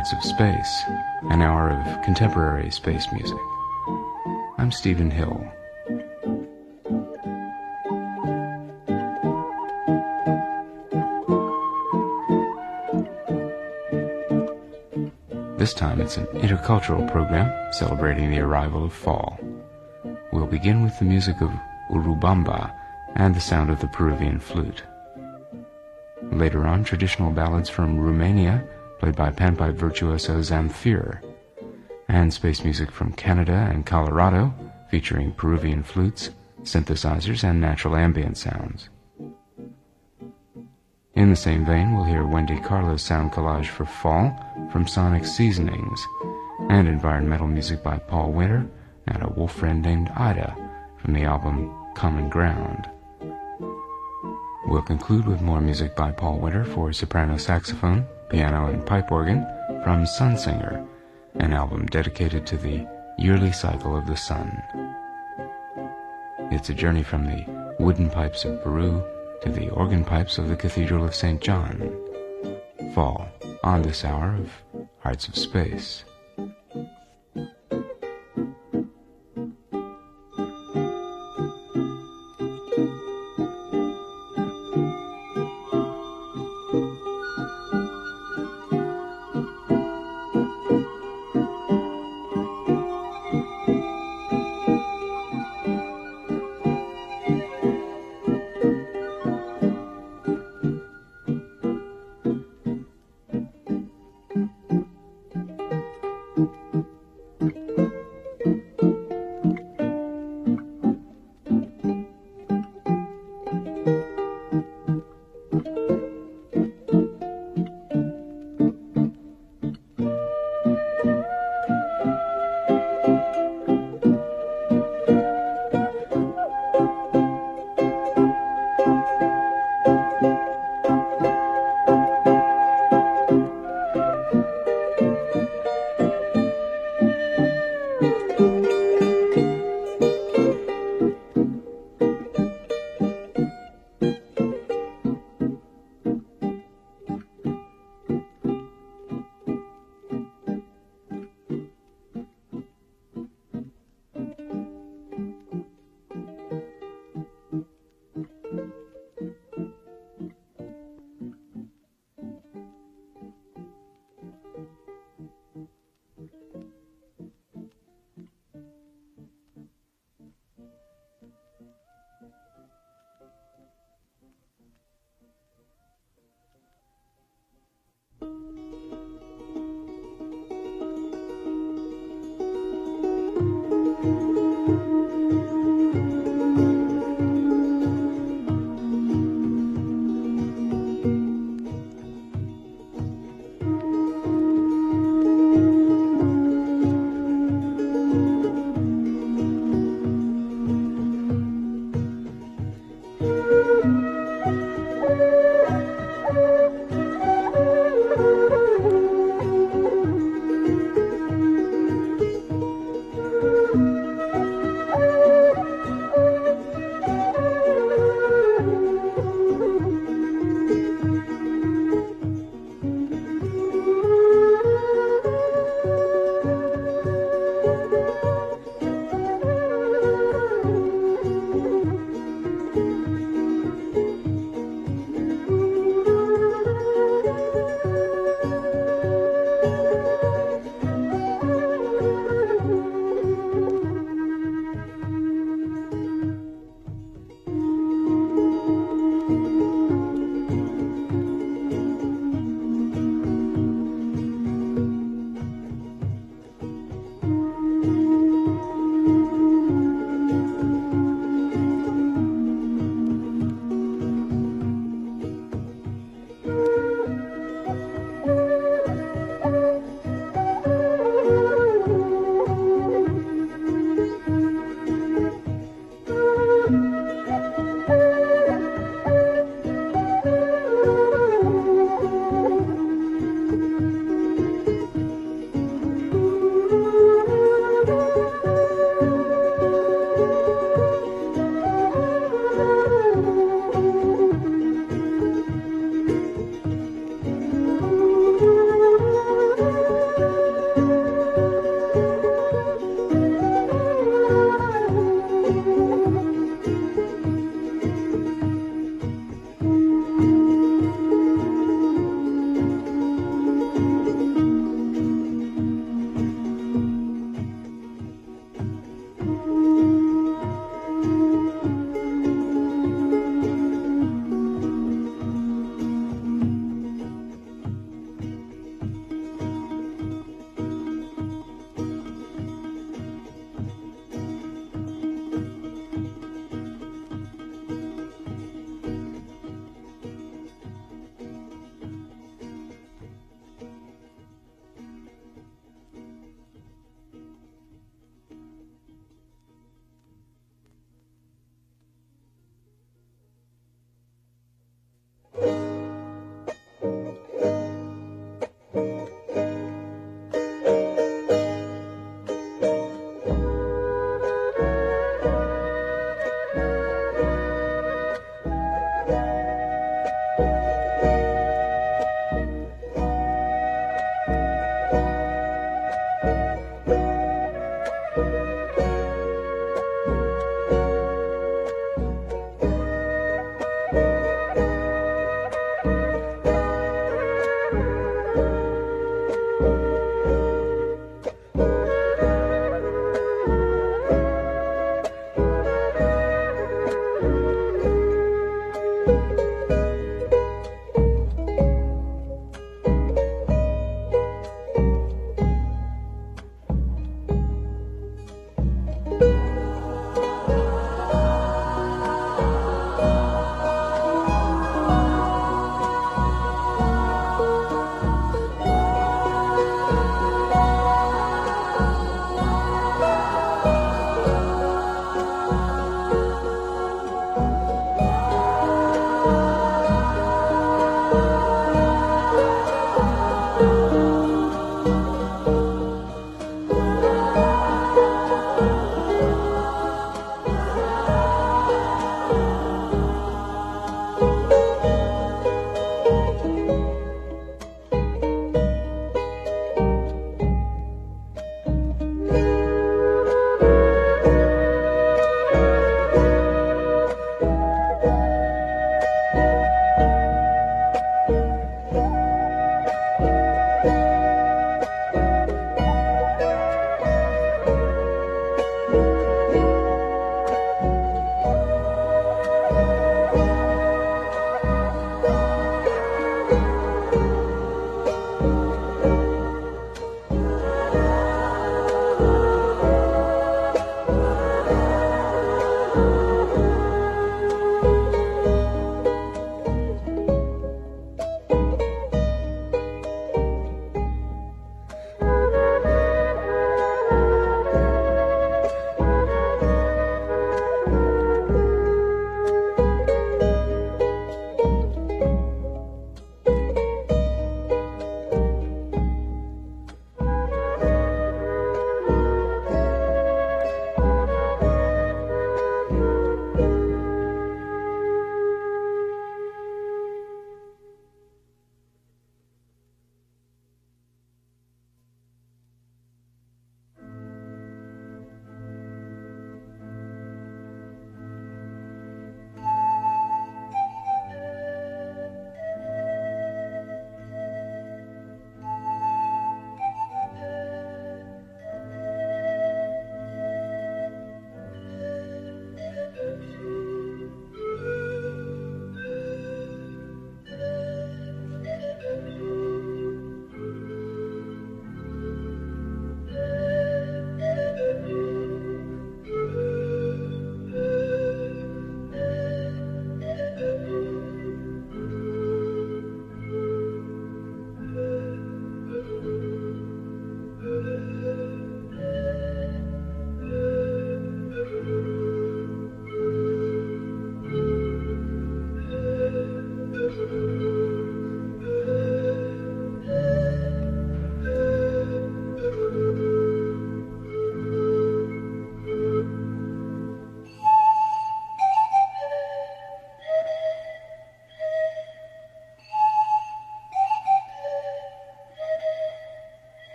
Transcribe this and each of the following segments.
Hearts of Space, an hour of contemporary space music. I'm Stephen Hill. This time it's an intercultural program celebrating the arrival of fall. We'll begin with the music of Urubamba and the sound of the Peruvian flute. Later on, traditional ballads from Romania, played by panpipe virtuoso Zamfir, and space music from Canada and Colorado, featuring Peruvian flutes, synthesizers, and natural ambient sounds. In the same vein, we'll hear Wendy Carlos' sound collage for Fall from Sonic Seasonings, and environmental music by Paul Winter and a wolf friend named Ida from the album Common Ground. We'll conclude with more music by Paul Winter for soprano saxophone, piano, and pipe organ from Sunsinger, an album dedicated to the yearly cycle of the sun. It's a journey from the wooden pipes of Peru to the organ pipes of the Cathedral of St. John. Fall on this hour of Hearts of Space.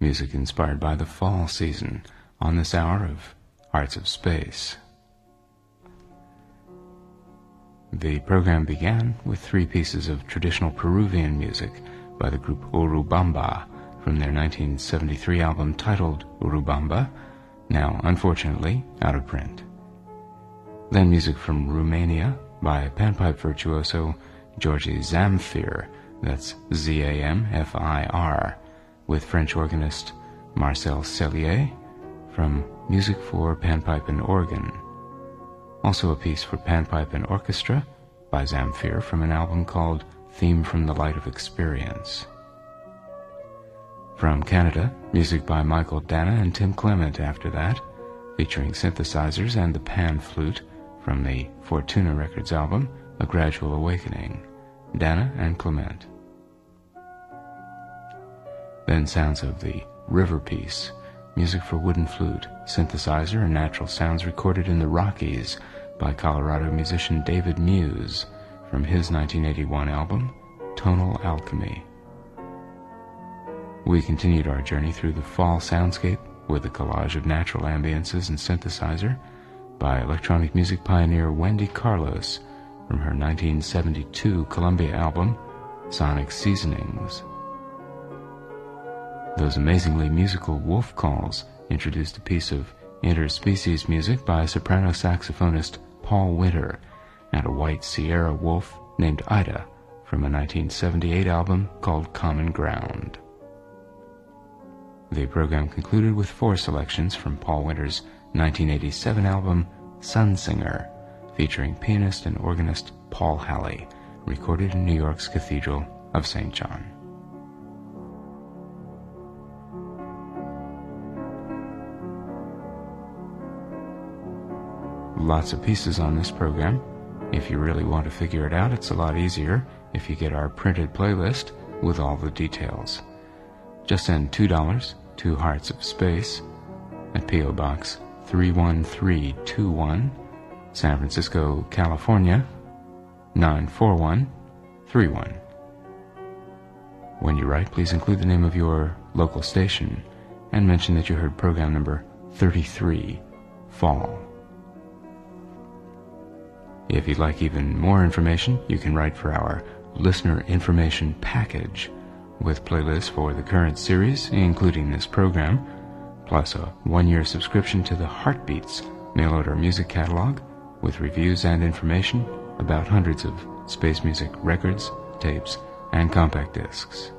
Music inspired by the fall season on this hour of Hearts of Space. The program began with three pieces of traditional Peruvian music by the group Urubamba from their 1973 album titled Urubamba, now unfortunately out of print. Then music from Romania by panpipe virtuoso Gheorghe Zamfir, that's Z-A-M-F-I-R, with French organist Marcel Cellier from Music for Panpipe and Organ. Also a piece for panpipe and orchestra by Zamfir from an album called Theme from the Light of Experience. From Canada, music by Michael Dana and Tim Clement after that, featuring synthesizers and the pan flute from the Fortuna Records album, A Gradual Awakening, Dana and Clement. Then sounds of the River Piece, music for wooden flute, synthesizer, and natural sounds recorded in the Rockies by Colorado musician David Muse from his 1981 album, Tonal Alchemy. We continued our journey through the fall soundscape with a collage of natural ambiances and synthesizer by electronic music pioneer Wendy Carlos from her 1972 Columbia album, Sonic Seasonings. Those amazingly musical wolf calls introduced a piece of interspecies music by soprano saxophonist Paul Winter and a white Sierra wolf named Ida from a 1978 album called Common Ground. The program concluded with four selections from Paul Winter's 1987 album Sun Singer, featuring pianist and organist Paul Halley, recorded in New York's Cathedral of St. John. Lots of pieces on this program. If you really want to figure it out, it's a lot easier if you get our printed playlist with all the details. Just send $2 to Hearts of Space at P.O. Box 31321, San Francisco, California 94131. When you write, please include the name of your local station and mention that you heard program number 33, Fall. If you'd like even more information, you can write for our listener information package with playlists for the current series, including this program, plus a one-year subscription to the Heartbeats mail-order music catalog with reviews and information about hundreds of space music records, tapes, and compact discs.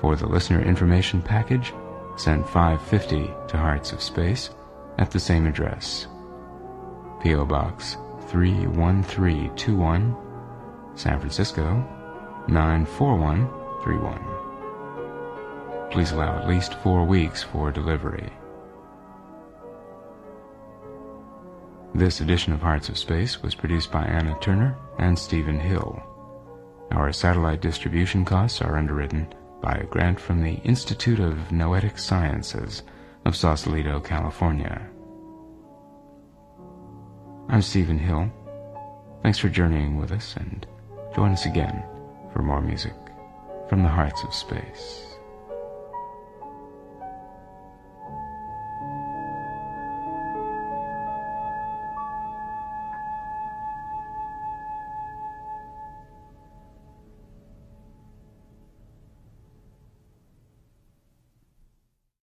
For the listener information package, send 550 to Hearts of Space at the same address. P.O. Box 31321, San Francisco 94131. Please allow at least four weeks for delivery. This edition of Hearts of Space was produced by Anna Turner and Stephen Hill. Our satellite distribution costs are underwritten by a grant from the Institute of Noetic Sciences of Sausalito, California. I'm Stephen Hill. Thanks for journeying with us and join us again for more music from the hearts of space.